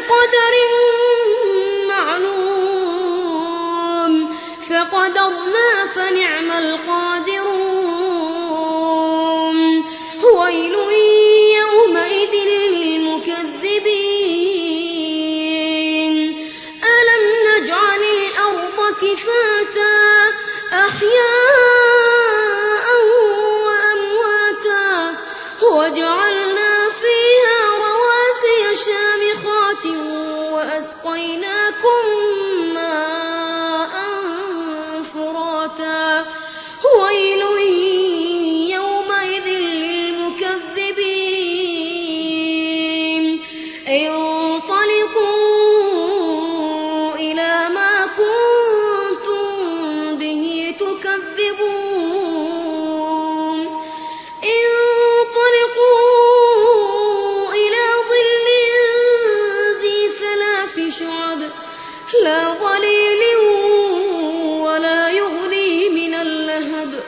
إلى قدر معلوم فقدرنا فنعم القادرون ويل يومئذ للمكذبين. ألم نجعل الأرض كفاتا؟ أحياء لا ظليل ولا يغني من اللهب.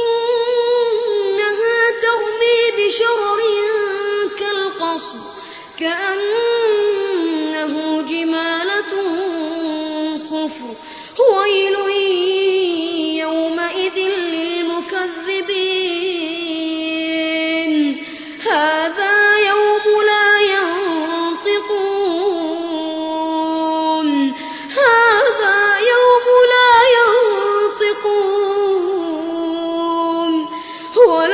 إنها ترمي بشرر كالقصر كأنه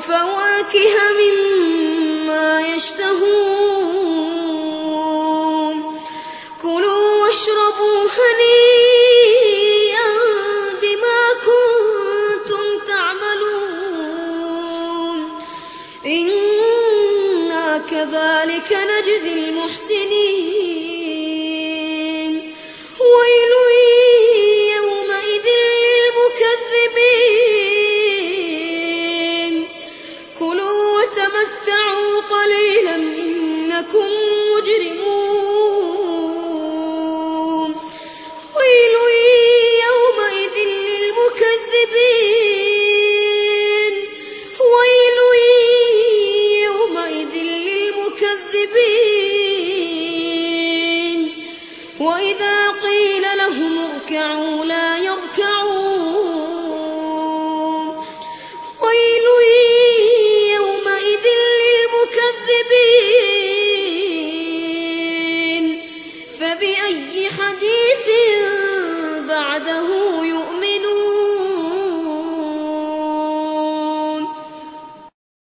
وفواكه مما يشتهون. كلوا واشربوا هنيئا بما كنتم تعملون. إنا كذلك نجزي المحسنين. بأي حديث بعده يؤمن